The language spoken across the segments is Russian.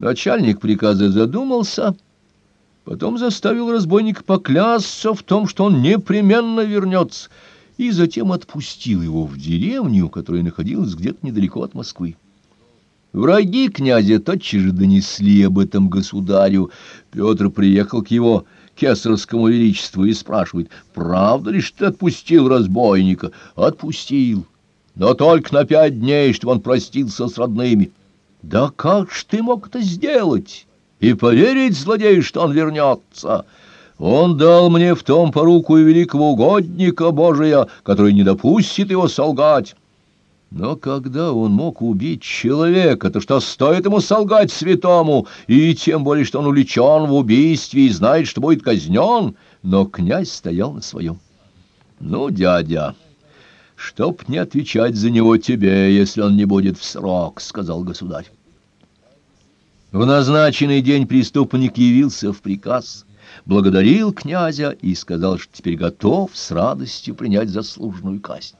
Начальник приказа задумался, потом заставил разбойника поклясться в том, что он непременно вернется, и затем отпустил его в деревню, которая находилась где-то недалеко от Москвы. Враги князя тотчас же донесли об этом государю. Петр приехал к его кесарскому величеству и спрашивает, правда ли, что ты отпустил разбойника? Отпустил, но только на пять дней, чтобы он простился с родными. Да как ж ты мог это сделать? И поверить злодею, что он вернется? Он дал мне в том поруку и великого угодника Божия, который не допустит его солгать. Но когда он мог убить человека, то что стоит ему солгать святому, и тем более, что он увлечен в убийстве и знает, что будет казнен, но князь стоял на своем. Ну, дядя чтоб не отвечать за него тебе, если он не будет в срок, — сказал государь. В назначенный день преступник явился в приказ, благодарил князя и сказал, что теперь готов с радостью принять заслуженную казнь.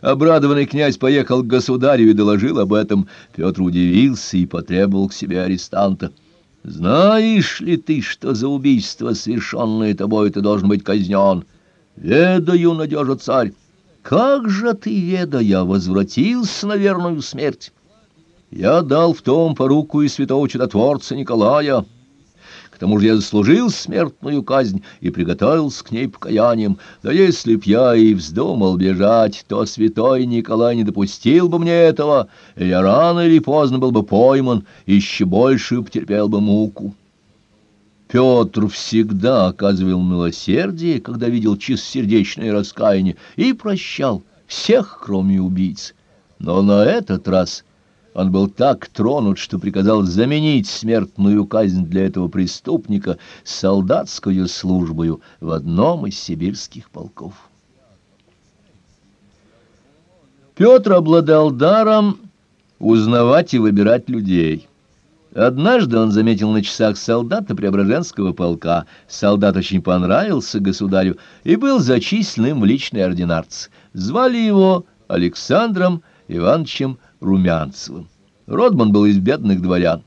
Обрадованный князь поехал к государю и доложил об этом. Петр удивился и потребовал к себе арестанта. «Знаешь ли ты, что за убийство, совершенное тобой, ты должен быть казнен?» «Ведаю, надежа царь». Как же ты, ведая, возвратился на верную смерть? Я дал в том поруку и святого чудотворца Николая. К тому же я заслужил смертную казнь и приготовился к ней покаянием. Да если б я и вздумал бежать, то святой Николай не допустил бы мне этого, и я рано или поздно был бы пойман, еще большую потерпел бы муку. Петр всегда оказывал милосердие, когда видел чистосердечное раскаяние, и прощал всех, кроме убийц. Но на этот раз он был так тронут, что приказал заменить смертную казнь для этого преступника солдатскую службою в одном из сибирских полков. Петр обладал даром узнавать и выбирать людей. Однажды он заметил на часах солдата Преображенского полка. Солдат очень понравился государю и был зачислен в личный ординарц. Звали его Александром Ивановичем Румянцевым. Родман был из бедных дворян.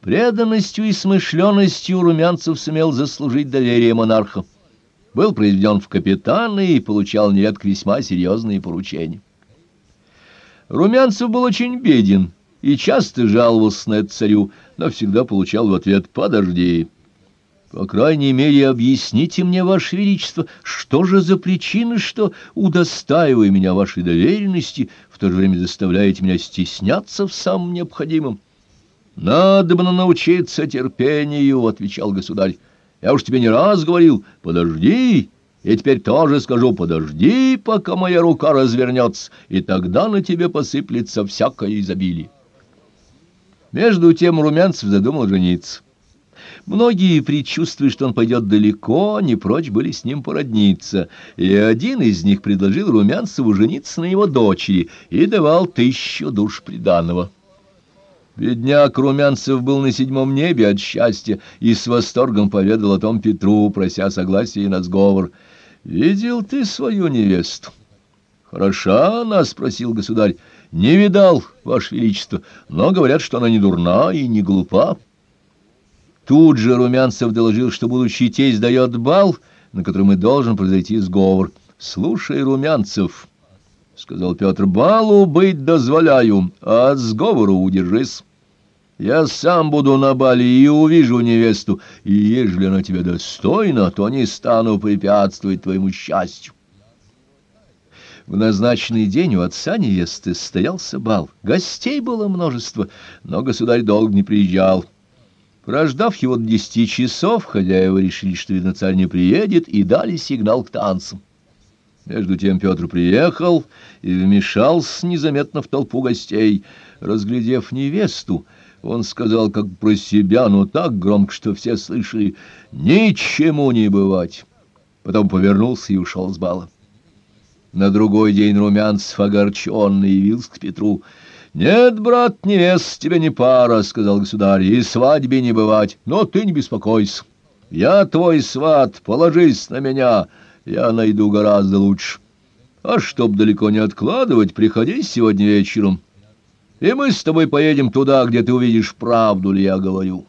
Преданностью и смышленностью Румянцев сумел заслужить доверие монарха. Был произведен в капитаны и получал нередко весьма серьезные поручения. Румянцев был очень беден и часто жаловался на царю, но всегда получал в ответ «подожди». По крайней мере, объясните мне, Ваше Величество, что же за причина, что, удостаивая меня вашей доверенности, в то же время заставляете меня стесняться в самом необходимом? «Надо бы научиться терпению», — отвечал государь. «Я уж тебе не раз говорил, подожди, и теперь тоже скажу, подожди, пока моя рука развернется, и тогда на тебе посыплется всякое изобилие». Между тем Румянцев задумал жениться. Многие, предчувствуя, что он пойдет далеко, не прочь были с ним породниться, и один из них предложил Румянцеву жениться на его дочери и давал тысячу душ приданого. Бедняк Румянцев был на седьмом небе от счастья и с восторгом поведал о том Петру, прося согласия на сговор. «Видел ты свою невесту?» «Хороша она?» — спросил государь. Не видал, Ваше Величество, но говорят, что она не дурна и не глупа. Тут же Румянцев доложил, что будущий тесть дает бал, на котором и должен произойти сговор. «Слушай, Румянцев», — сказал Петр, — «балу быть дозволяю, а от сговора удержись. Я сам буду на бале и увижу невесту, и ежели она тебе достойна, то не стану препятствовать твоему счастью». В назначенный день у отца невесты стоялся бал. Гостей было множество, но государь долго не приезжал. Прождав его до десяти часов, хозяева решили, что, видно, царь не приедет, и дали сигнал к танцам. Между тем Петр приехал и вмешался незаметно в толпу гостей. Разглядев невесту, он сказал как про себя, но так громко, что все слышали «Ничему не бывать!» Потом повернулся и ушел с бала. На другой день Румянцев огорченный явился к Петру. «Нет, брат, невест тебе не пара», — сказал государь, — «и свадьбе не бывать, но ты не беспокойся. Я твой сват, положись на меня, я найду гораздо лучше. А чтоб далеко не откладывать, приходи сегодня вечером». и мы с тобой поедем туда, где ты увидишь, правду ли я говорю».